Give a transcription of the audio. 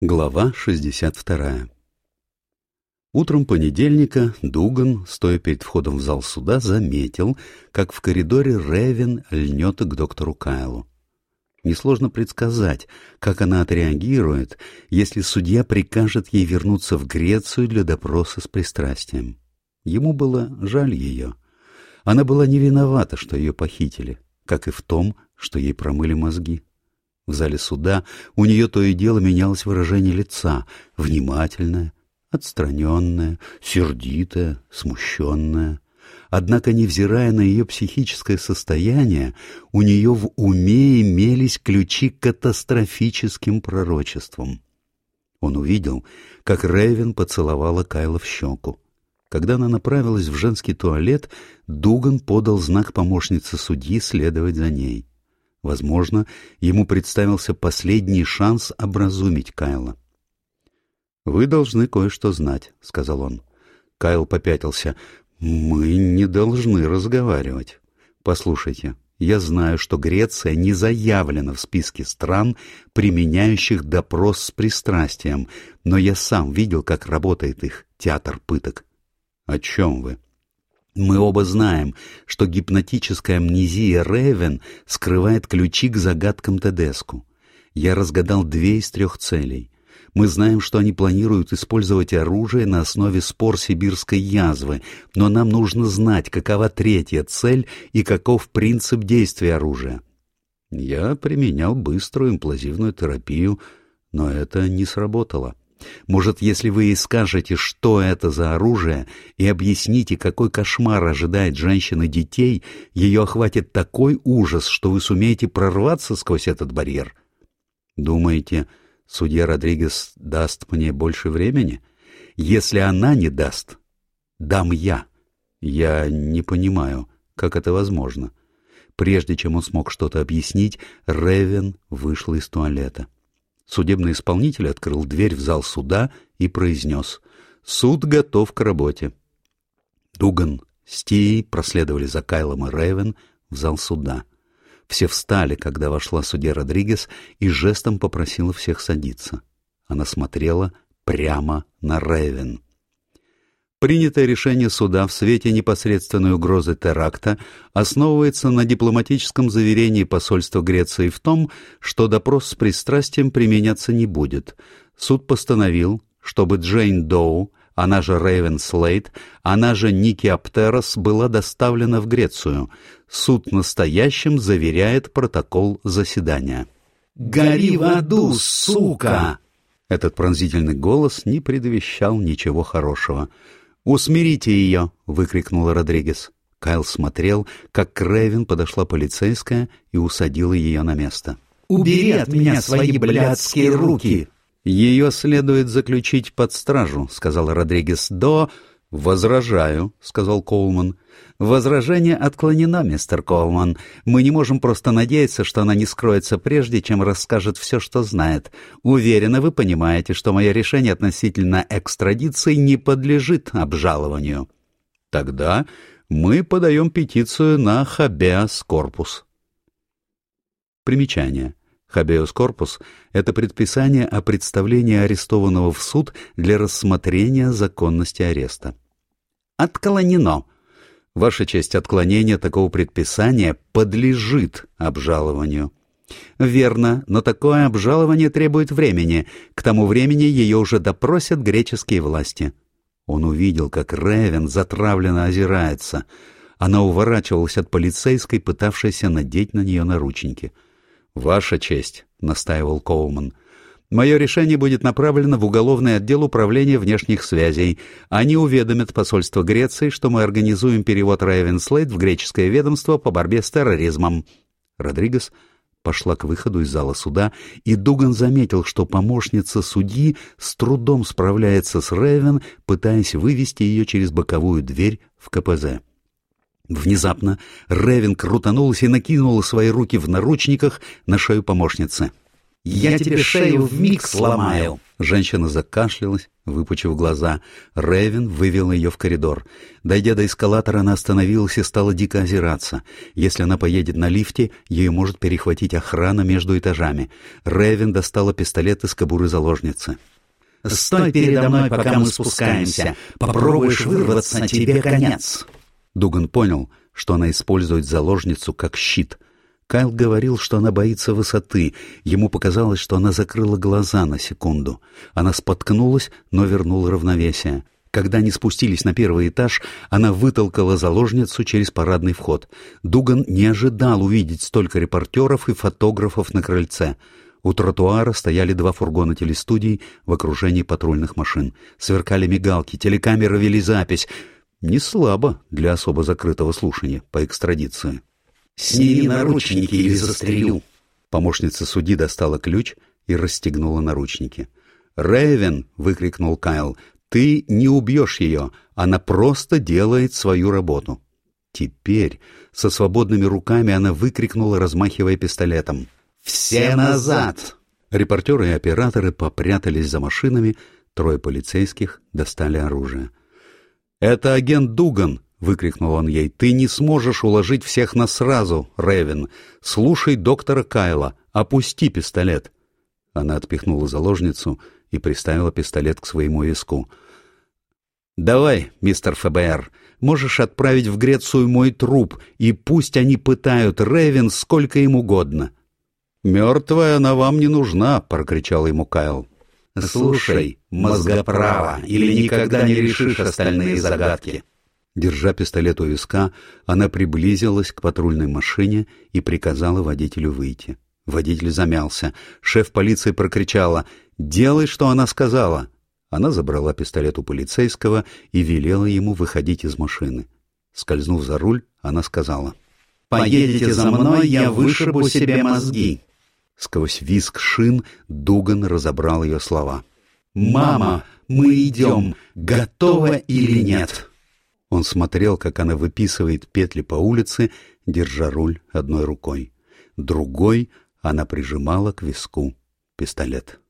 Глава 62 Утром понедельника Дуган, стоя перед входом в зал суда, заметил, как в коридоре Ревен льнет к доктору Кайлу. Несложно предсказать, как она отреагирует, если судья прикажет ей вернуться в Грецию для допроса с пристрастием. Ему было жаль ее. Она была не виновата, что ее похитили, как и в том, что ей промыли мозги. В зале суда у нее то и дело менялось выражение лица, внимательное, отстраненное, сердитое, смущенное. Однако, невзирая на ее психическое состояние, у нее в уме имелись ключи к катастрофическим пророчествам. Он увидел, как Рейвен поцеловала Кайла в щеку. Когда она направилась в женский туалет, Дуган подал знак помощнице судьи следовать за ней. Возможно, ему представился последний шанс образумить Кайла. «Вы должны кое-что знать», — сказал он. Кайл попятился. «Мы не должны разговаривать. Послушайте, я знаю, что Греция не заявлена в списке стран, применяющих допрос с пристрастием, но я сам видел, как работает их театр пыток». «О чем вы?» Мы оба знаем, что гипнотическая амнезия Ревен скрывает ключи к загадкам Тедеску. Я разгадал две из трех целей. Мы знаем, что они планируют использовать оружие на основе спор сибирской язвы, но нам нужно знать, какова третья цель и каков принцип действия оружия. Я применял быструю имплазивную терапию, но это не сработало. Может, если вы ей скажете, что это за оружие, и объясните, какой кошмар ожидает женщин и детей, ее охватит такой ужас, что вы сумеете прорваться сквозь этот барьер. Думаете, судья Родригес даст мне больше времени? Если она не даст, дам я. Я не понимаю, как это возможно. Прежде чем он смог что-то объяснить, Ревен вышла из туалета. — Судебный исполнитель открыл дверь в зал суда и произнес «Суд готов к работе». Дуган с Тией проследовали за Кайлом и Рейвен в зал суда. Все встали, когда вошла судья Родригес и жестом попросила всех садиться. Она смотрела прямо на Рейвен. Принятое решение суда в свете непосредственной угрозы теракта основывается на дипломатическом заверении посольства Греции в том, что допрос с пристрастием применяться не будет. Суд постановил, чтобы Джейн Доу, она же Рейвен Слейд, она же Ники Аптерос была доставлена в Грецию. Суд настоящим заверяет протокол заседания. «Гори в аду, сука!» Этот пронзительный голос не предвещал ничего хорошего. «Усмирите ее!» — выкрикнула Родригес. Кайл смотрел, как к подошла полицейская и усадила ее на место. «Убери от меня свои блядские руки!» «Ее следует заключить под стражу», — сказала Родригес, — «до...» «Возражаю», — сказал Коулман. «Возражение отклонено, мистер Коулман. Мы не можем просто надеяться, что она не скроется прежде, чем расскажет все, что знает. Уверена, вы понимаете, что мое решение относительно экстрадиции не подлежит обжалованию». «Тогда мы подаем петицию на хабеас корпус». Примечание. Хабеус корпус — это предписание о представлении арестованного в суд для рассмотрения законности ареста. Отклонено. Ваша честь, отклонение такого предписания подлежит обжалованию. Верно, но такое обжалование требует времени. К тому времени ее уже допросят греческие власти. Он увидел, как Ревен затравленно озирается. Она уворачивалась от полицейской, пытавшейся надеть на нее наручники — «Ваша честь», — настаивал Коулман. «Мое решение будет направлено в уголовный отдел управления внешних связей. Они уведомят посольство Греции, что мы организуем перевод Райвенслейд в греческое ведомство по борьбе с терроризмом». Родригес пошла к выходу из зала суда, и Дуган заметил, что помощница судьи с трудом справляется с Рейвен, пытаясь вывести ее через боковую дверь в КПЗ. Внезапно Ревен крутанулась и накинула свои руки в наручниках на шею помощницы. Я тебе шею вмиг сломаю!» Женщина закашлялась, выпучив глаза. Ревен вывел ее в коридор. Дойдя до эскалатора, она остановилась и стала дико озираться. Если она поедет на лифте, ее может перехватить охрана между этажами. Ревен достала пистолет из кобуры заложницы. «Стой передо мной, пока мы спускаемся. Попробуешь вырваться, тебе конец!» Дуган понял, что она использует заложницу как щит — Кайл говорил, что она боится высоты. Ему показалось, что она закрыла глаза на секунду. Она споткнулась, но вернула равновесие. Когда они спустились на первый этаж, она вытолкала заложницу через парадный вход. Дуган не ожидал увидеть столько репортеров и фотографов на крыльце. У тротуара стояли два фургона телестудий в окружении патрульных машин. Сверкали мигалки, телекамеры вели запись. Не слабо для особо закрытого слушания по экстрадиции. «Сними наручники или застрелю!» Помощница судьи достала ключ и расстегнула наручники. «Рэйвен!» — выкрикнул Кайл. «Ты не убьешь ее! Она просто делает свою работу!» Теперь со свободными руками она выкрикнула, размахивая пистолетом. «Все назад!» Репортеры и операторы попрятались за машинами, трое полицейских достали оружие. «Это агент Дуган!» — выкрикнул он ей. «Ты не сможешь уложить всех нас сразу, Ревен. Слушай доктора Кайла. Опусти пистолет». Она отпихнула заложницу и приставила пистолет к своему виску. «Давай, мистер ФБР, можешь отправить в Грецию мой труп, и пусть они пытают Ревен сколько им угодно». «Мертвая она вам не нужна», — прокричал ему Кайл. «Слушай, мозгоправо, или никогда не решишь остальные загадки». Держа пистолет у виска, она приблизилась к патрульной машине и приказала водителю выйти. Водитель замялся. Шеф полиции прокричала «Делай, что она сказала!» Она забрала пистолет у полицейского и велела ему выходить из машины. Скользнув за руль, она сказала «Поедете за мной, я вышибу себе мозги!» Сквозь виск шин Дуган разобрал ее слова. «Мама, мы идем, готова или нет?» Он смотрел, как она выписывает петли по улице, держа руль одной рукой. Другой она прижимала к виску пистолет.